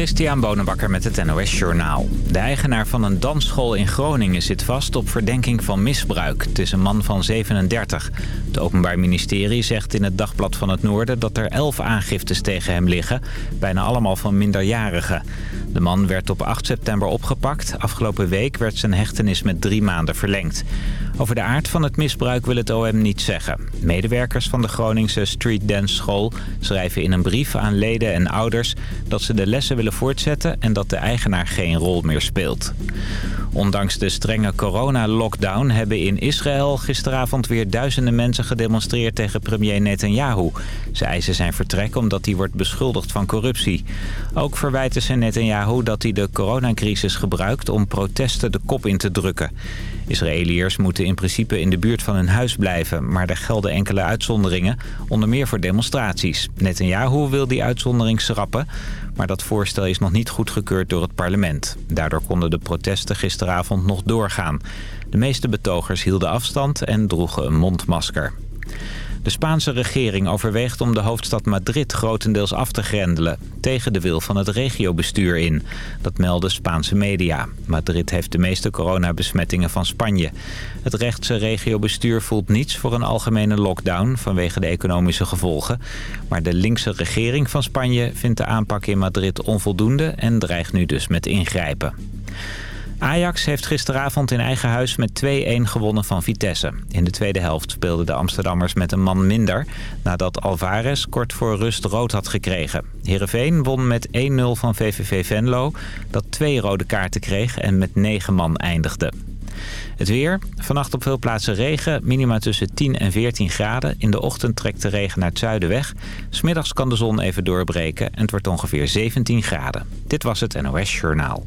Christian Bonenbakker met het NOS Journaal. De eigenaar van een dansschool in Groningen zit vast op verdenking van misbruik. Het is een man van 37. Het Openbaar Ministerie zegt in het Dagblad van het Noorden... dat er 11 aangiftes tegen hem liggen, bijna allemaal van minderjarigen. De man werd op 8 september opgepakt. Afgelopen week werd zijn hechtenis met drie maanden verlengd. Over de aard van het misbruik wil het OM niet zeggen. Medewerkers van de Groningse Street Dance School schrijven in een brief aan leden en ouders... dat ze de lessen willen voortzetten en dat de eigenaar geen rol meer speelt. Ondanks de strenge corona-lockdown hebben in Israël gisteravond weer duizenden mensen gedemonstreerd tegen premier Netanyahu. Ze eisen zijn vertrek omdat hij wordt beschuldigd van corruptie. Ook verwijten ze Netanyahu dat hij de coronacrisis gebruikt om protesten de kop in te drukken. Israëliërs moeten in principe in de buurt van hun huis blijven, maar er gelden enkele uitzonderingen, onder meer voor demonstraties. Netanyahu wil die uitzondering schrappen, maar dat voorstel is nog niet goedgekeurd door het parlement. Daardoor konden de protesten gisteravond nog doorgaan. De meeste betogers hielden afstand en droegen een mondmasker. De Spaanse regering overweegt om de hoofdstad Madrid grotendeels af te grendelen... tegen de wil van het regiobestuur in. Dat melden Spaanse media. Madrid heeft de meeste coronabesmettingen van Spanje. Het rechtse regiobestuur voelt niets voor een algemene lockdown... vanwege de economische gevolgen. Maar de linkse regering van Spanje vindt de aanpak in Madrid onvoldoende... en dreigt nu dus met ingrijpen. Ajax heeft gisteravond in eigen huis met 2-1 gewonnen van Vitesse. In de tweede helft speelden de Amsterdammers met een man minder... nadat Alvarez kort voor rust rood had gekregen. Heerenveen won met 1-0 van VVV Venlo... dat twee rode kaarten kreeg en met 9 man eindigde. Het weer. Vannacht op veel plaatsen regen. Minima tussen 10 en 14 graden. In de ochtend trekt de regen naar het zuiden weg. Smiddags kan de zon even doorbreken. En het wordt ongeveer 17 graden. Dit was het NOS Journaal.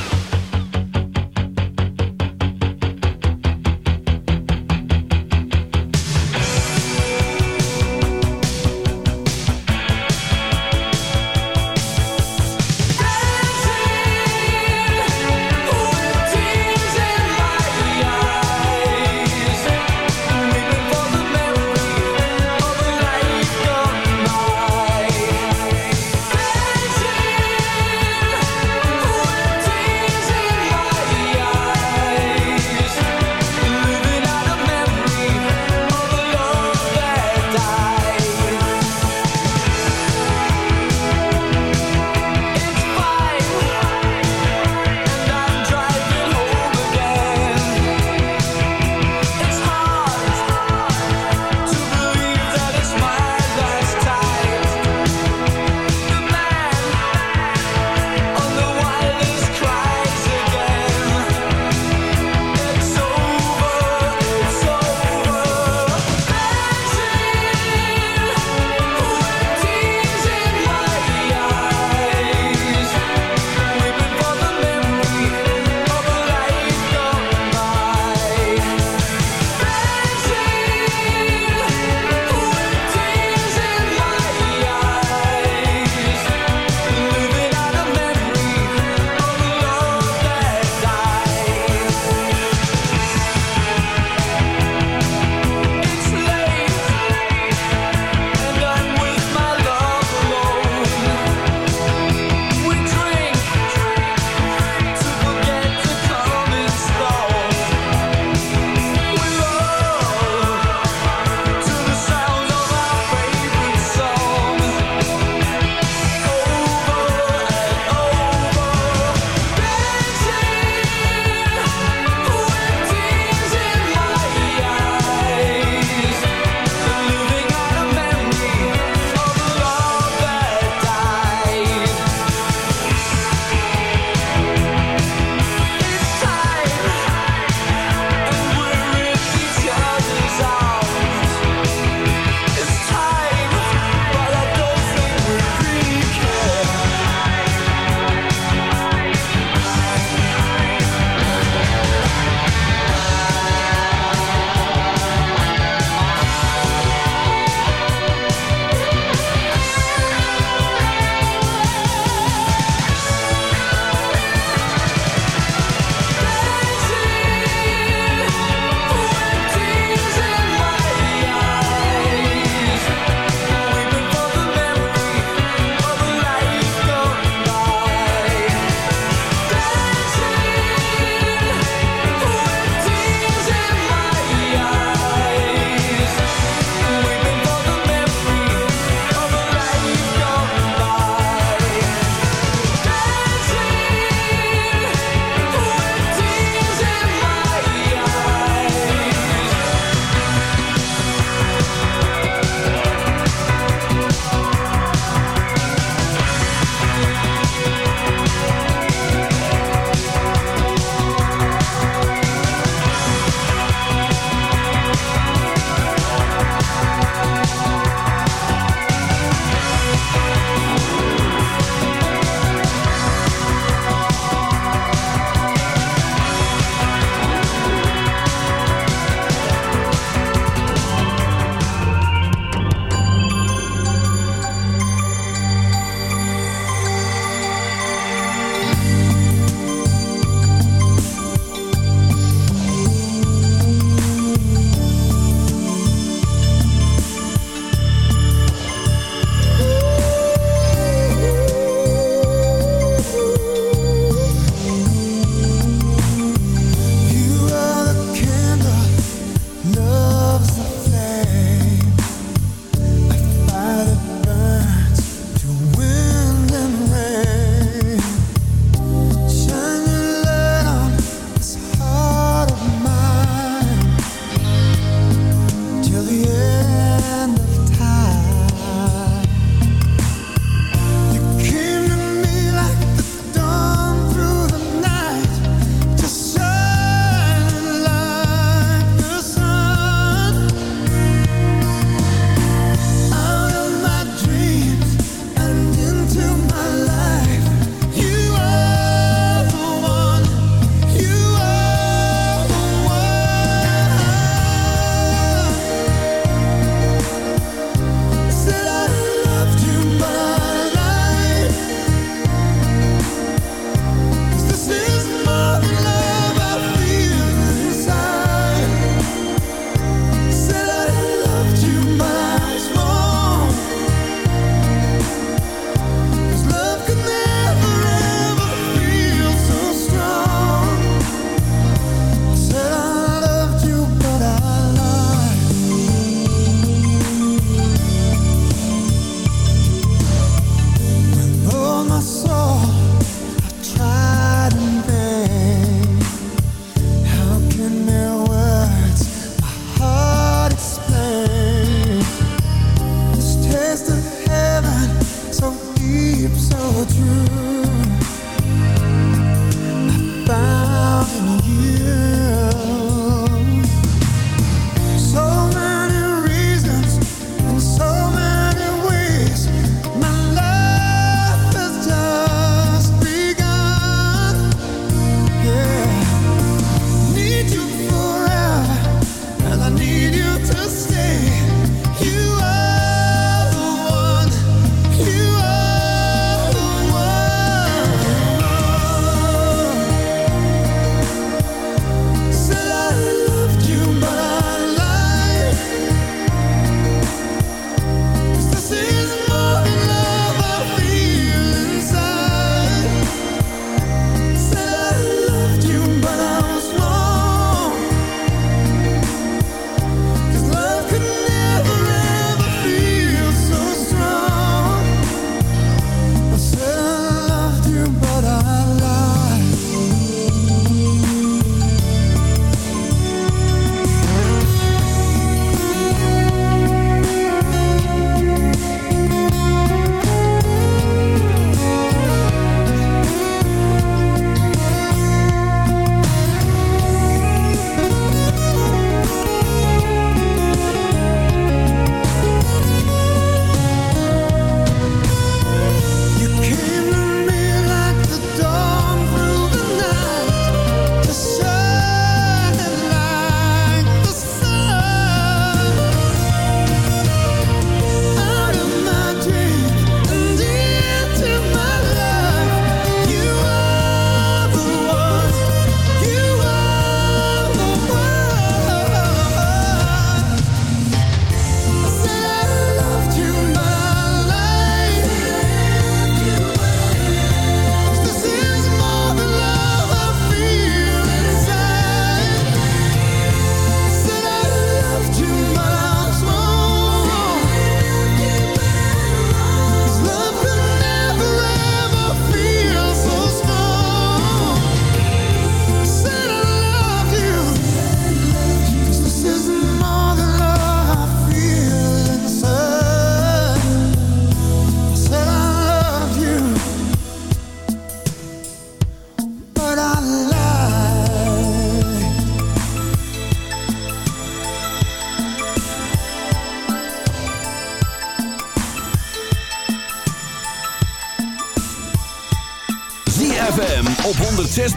106.9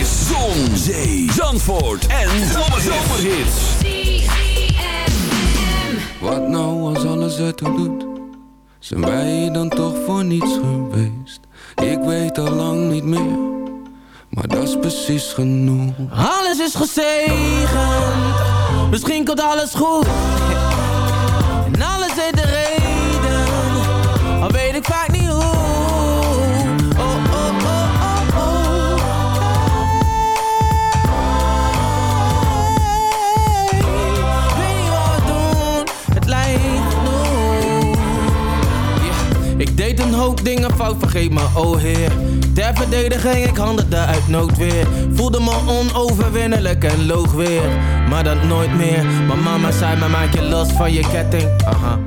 is Zon, Zee, Zandvoort en Zomerhits. Wat nou als alles ertoe doet? Zijn wij dan toch voor niets geweest? Ik weet al lang niet meer, maar dat is precies genoeg. Alles is gezegend, misschien komt alles goed. En alles heeft de reden, al weet ik vaak niet hoe. Deed een hoop dingen fout, vergeet me, oh heer. Ter verdediging, ik handelde uit noodweer. Voelde me onoverwinnelijk en loog weer. Maar dat nooit meer. Mijn mama zei me, maak je los van je ketting. Aha.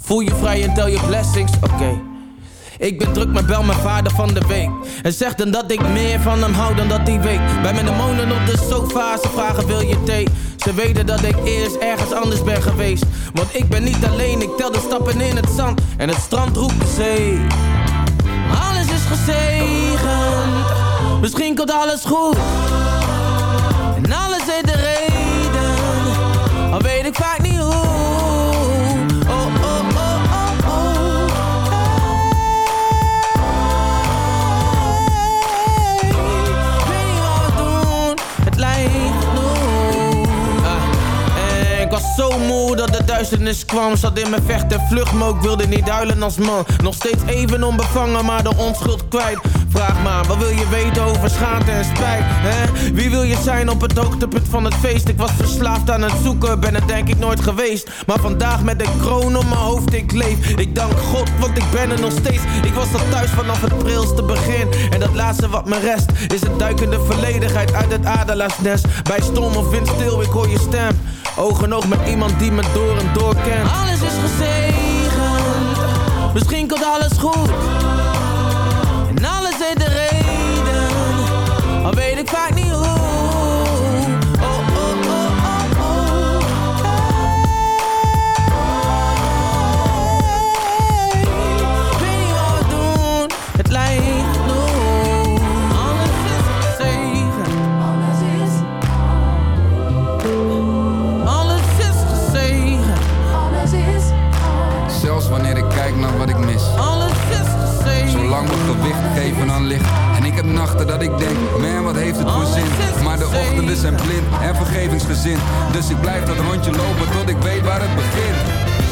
Voel je vrij en tel je blessings, oké. Ik ben druk, maar bel mijn vader van de week. En zeg dan dat ik meer van hem hou dan dat hij weet. Bij mijn demonen op de sofa, ze vragen wil je thee ze weten dat ik eerst ergens anders ben geweest. Want ik ben niet alleen, ik tel de stappen in het zand. En het strand roept de zee. Alles is gezegend. Misschien komt alles goed. En alles heeft de reden. Al weet ik vaak niet hoe dat de duisternis kwam. Zat in mijn vecht en vlucht, maar ik wilde niet huilen als man. Nog steeds even onbevangen, maar de onschuld kwijt. Vraag maar, wat wil je weten over schaamte en spijt? Hè? Wie wil je zijn op het hoogtepunt van het feest? Ik was verslaafd aan het zoeken, ben het denk ik nooit geweest. Maar vandaag met de kroon op mijn hoofd, ik leef. Ik dank God, want ik ben er nog steeds. Ik was al thuis vanaf het prilste begin. En dat laatste wat me rest Is het duikende volledigheid uit het adelaarsnest. Bij storm of wind stil, ik hoor je stem Ogen oog met iemand die me door en door kent Alles is gezegend Misschien komt alles goed. Nachten dat ik denk, man wat heeft het voor zin? Maar de ochtenden zijn blind en vergevingsgezind Dus ik blijf dat rondje lopen tot ik weet waar het begint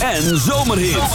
en Zomerhits.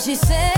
she said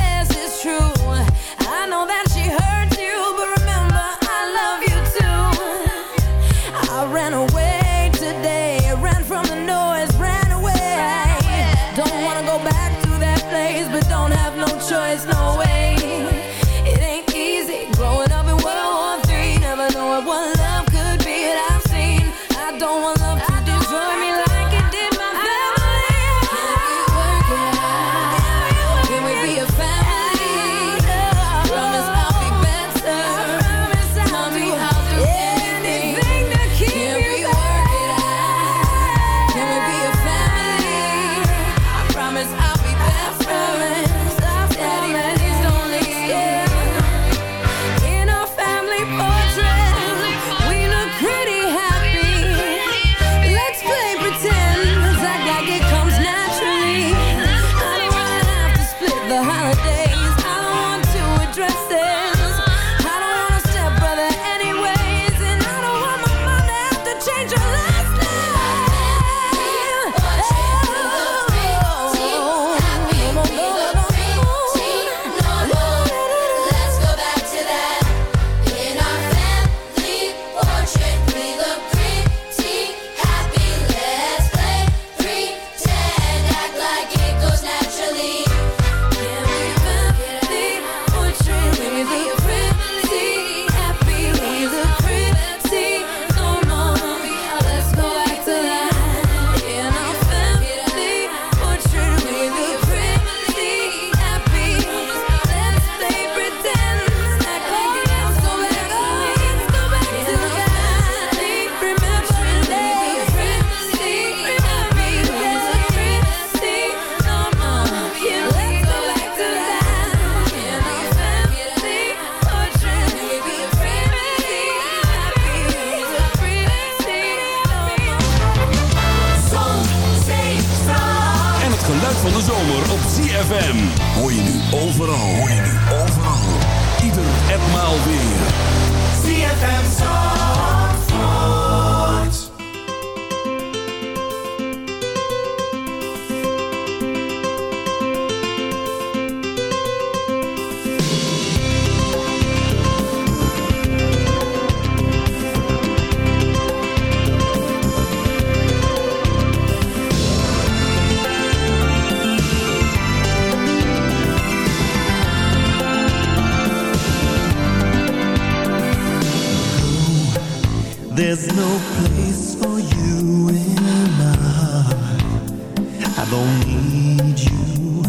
There's no place for you in my heart. I don't need you.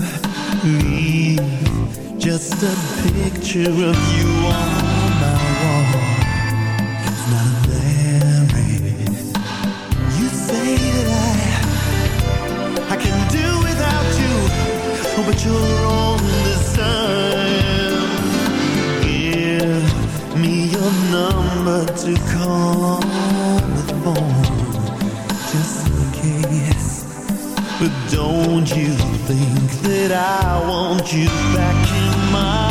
Leave just a picture of you on my wall. It's not married. You say that I I can do without you, oh, but you're on the to come with more, just in case. But don't you think that I want you back in my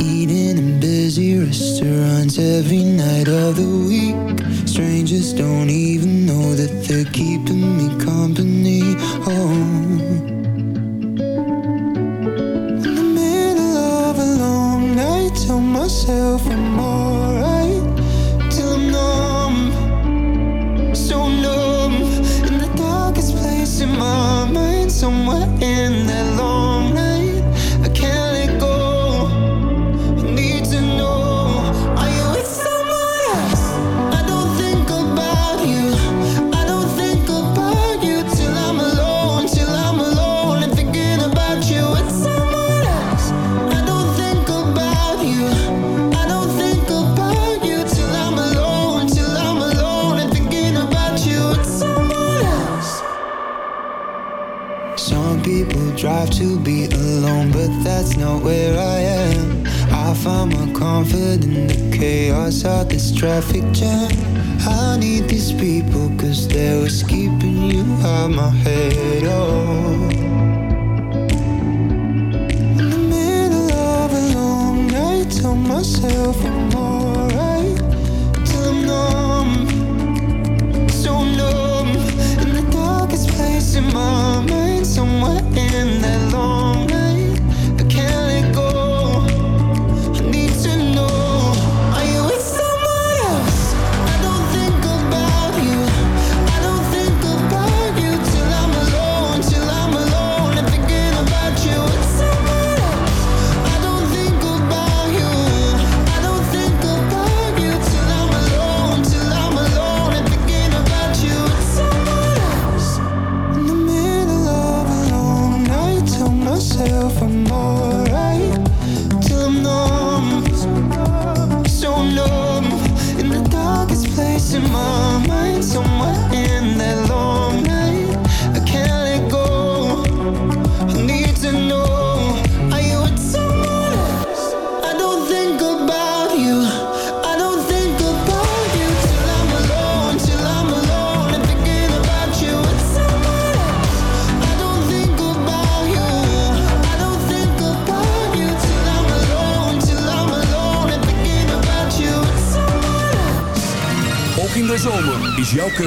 Eating in busy restaurants every night of the week. Strangers don't even know that they're keeping me company. traffic jam. I need these people, cause they was keeping you out my head. Oh.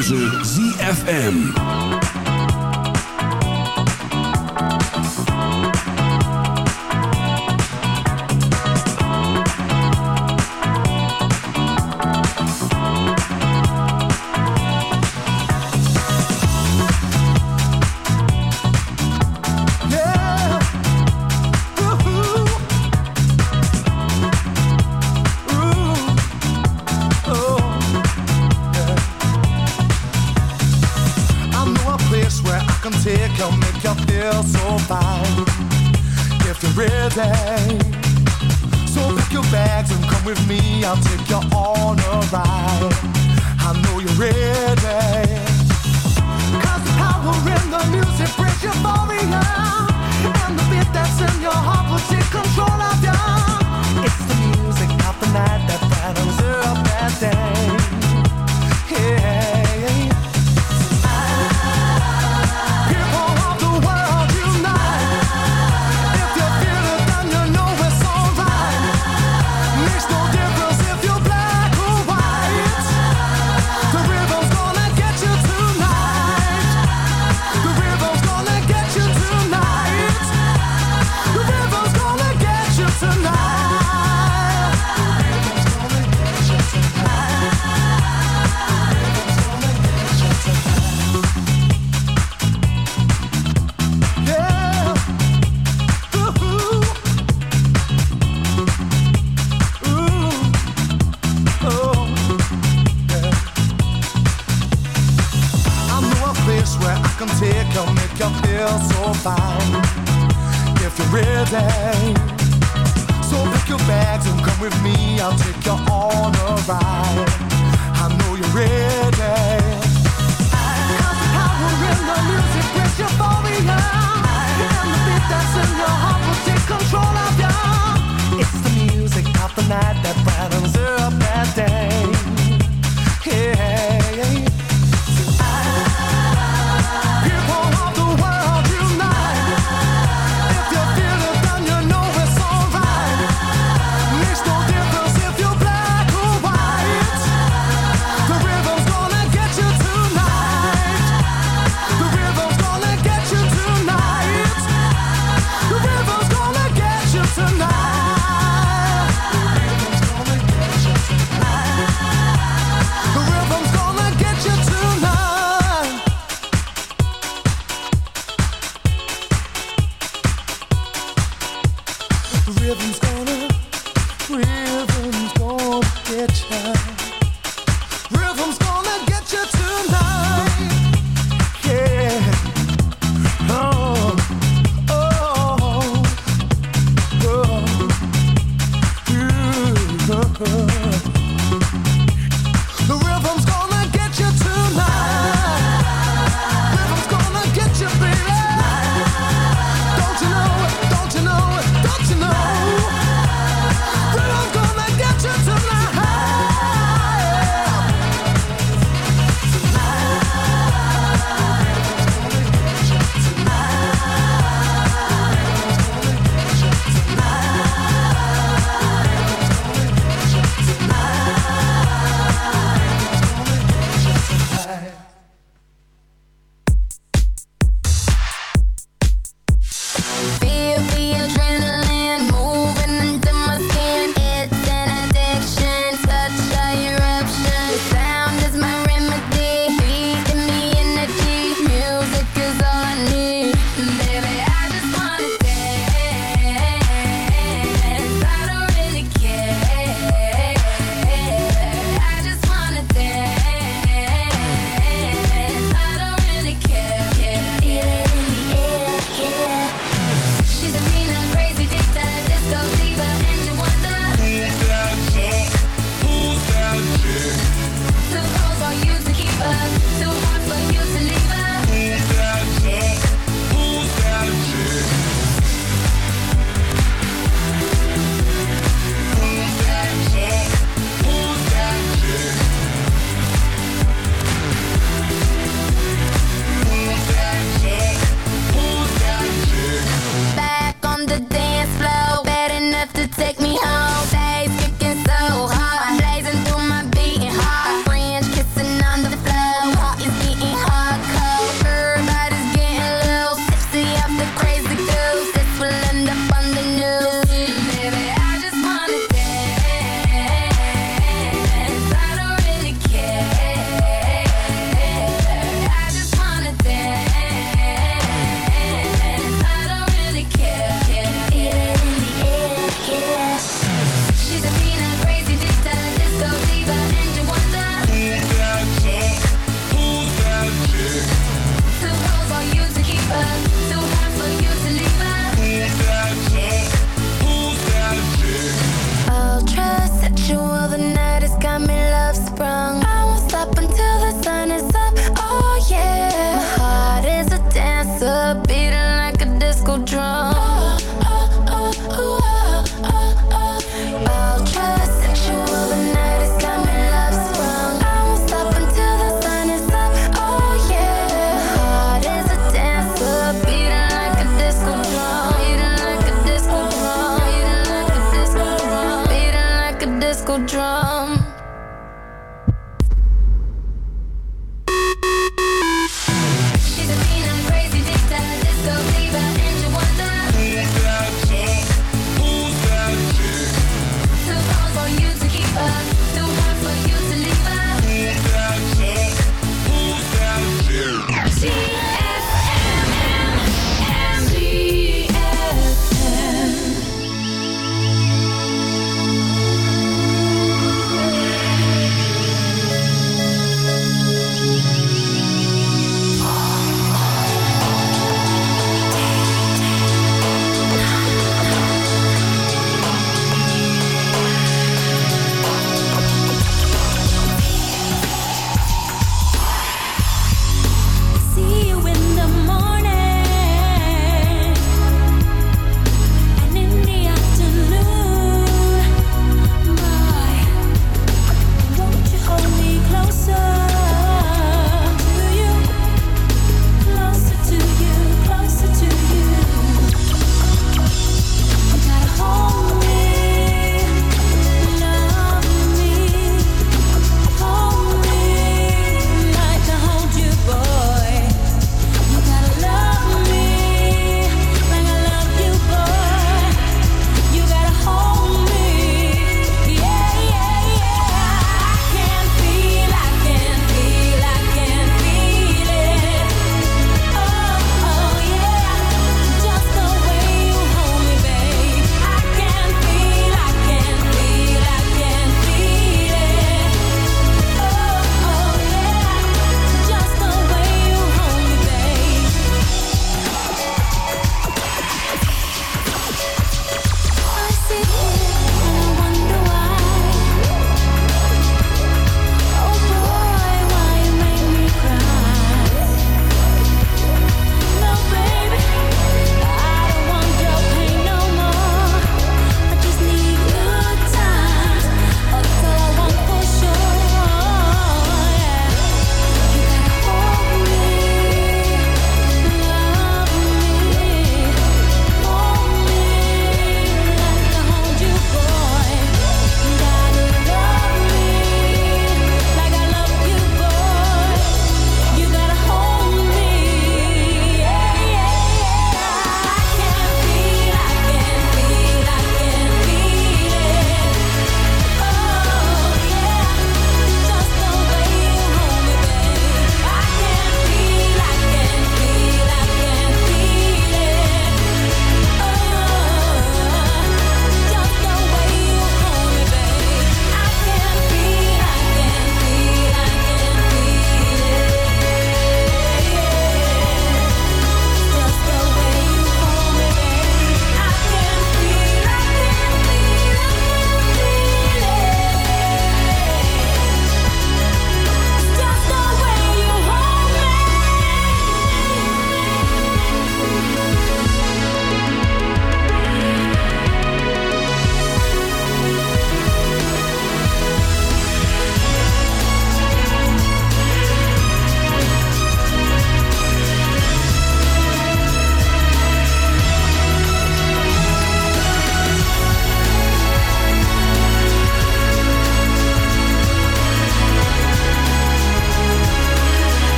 keuze ZFM.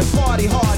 and party hard.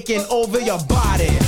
Taking over your body.